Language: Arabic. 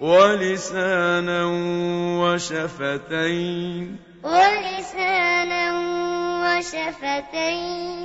وَلِسَانًا وَشَفَتَيْنِ. وَلِسَانًا وَشَفَتَيْنِ.